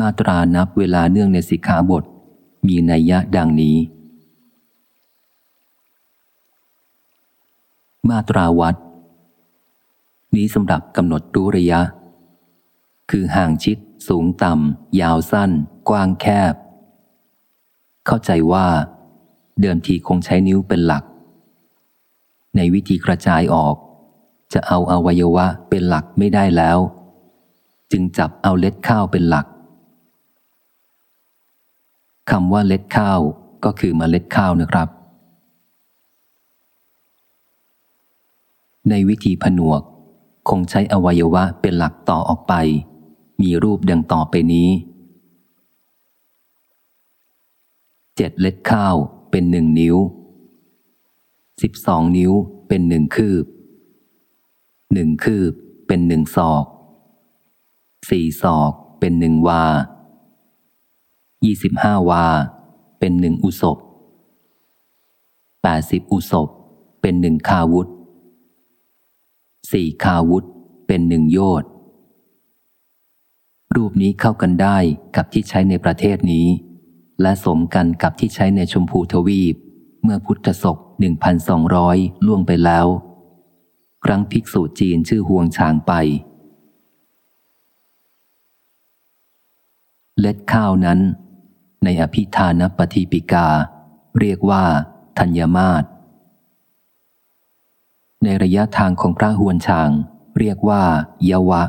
มาตรานับเวลาเนื่องในสิกขาบท มีนัยยะดังนี้ มาตราวัด นี้สำหรับกำหนดรู้ระยะ คือห่างชิด สูงต่ำ ยาวสั้น กว้างแคบ เข้าใจว่า เดิมทีคงใช้นิ้วเป็นหลัก ในวิธีกระจายออก จะเอาอวัยวะเป็นหลักไม่ได้แล้ว จึงจับเอาเล็ดข้าวเป็นหลัก คำว่าเล็ดข้าวก็คือมเมล็ดข้าวนะครับ ในวิธีผนวก คงใช้อวัยวะเป็นหลักต่อออกไป มีรูปดังต่อไปนี้เจ็ดเล็ดข้าวเป็นหนึ่งนิ้วสิบสองนิ้วเป็นหนึ่งคืบหนึ่งคืบเป็นหนึ่งศอกสี่ศอกเป็นหนึ่งวา ยี่สิบห้าวา เป็นหนึ่งอุศบแปดสิบอุศบเป็นหนึ่งคาวุธสี่คาวุธเป็นหนึ่งโยชรูปนี้เข้ากันได้กับที่ใช้ในประเทศนี้ และสมกันกับที่ใช้ในชมพูทวีป เมื่อพุทธศกหนึ่งพันสองร้อยล่วงไปแล้ว ครั้งภิกษุจีนชื่อห่วงช้างไป เล็ดข้าวนั้น ในอภิธานปฏิปิกา เรียกว่า ธัญมาตในระยะทางของพระหวนช้าง เรียกว่ายวะ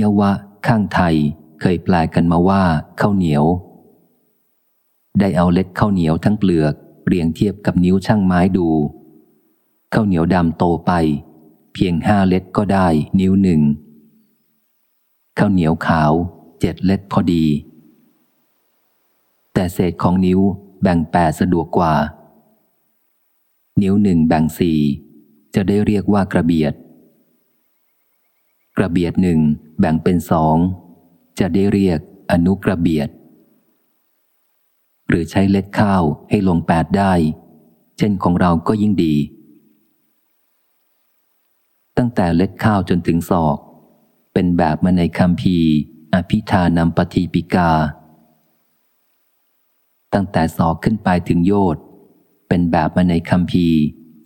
ยวะ ข้างไทยเคยแปลกันมาว่าข้าวเหนียว ได้เอาเล็ดข้าวเหนียวทั้งเปลือก เรียงเทียบกับนิ้วช่างไม้ดูข้าวเหนียวดำโตไป เพียงห้าเล็ดก็ได้นิ้วหนึ่งข้าวเหนียวขาวเจ็ดเล็ดพอดี แต่เศษของนิ้วแบ่งแปดสะดวกกว่า นิ้วหนึ่งแบ่งสี่จะได้เรียกว่ากระเบียด กระเบียดหนึ่งแบ่งเป็นสองจะได้เรียกอนุกระเบียด หรือใช้เล็ดข้าวให้ลงแปดได้ เช่นของเราก็ยิ่งดี ตั้งแต่เล็ดข้าวจนถึงศอก เป็นแบบมาในคำพีอภิธานำปฏิปิกา ตั้งแต่ศอกขึ้นไปถึงโยดเป็นแบบมาในคำพี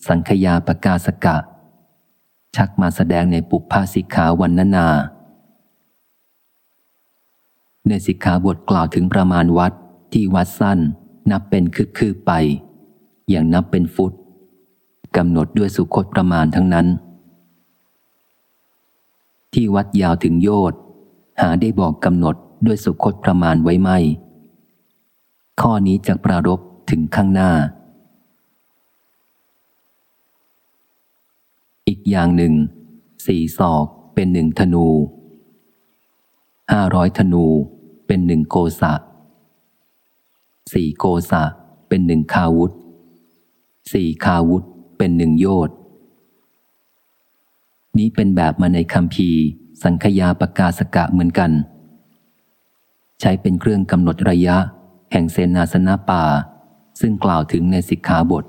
สังขยาปกาสกะ ชักมาแสดงในปุพพาสิกขาวันนานา ในสิกขาบทกล่าวถึงประมาณวัดที่วัดสั้น นับเป็นคืบคืบไป อย่างนับเป็นฟุตกำหนดด้วยสุคตประมาณทั้งนั้น ที่วัดยาวถึงโยดหาได้บอกกำหนดด้วยสุคตประมาณไว้ไม่ ข้อนี้จะปรารบถึงข้างหน้า อีกอย่างหนึ่ง สี่ศอกเป็นหนึ่งธนู ห้าร้อยธนูเป็นหนึ่งโกสะสี่โกสะเป็นหนึ่งคาวุธ สี่คาวุธเป็นหนึ่งโยชนี้เป็นแบบมาในคำพีสังขยาปกาสกะเหมือนกัน ใช้เป็นเครื่องกำหนดระยะ แห่งเสนาสนะป่า ซึ่งกล่าวถึงในสิกขาบท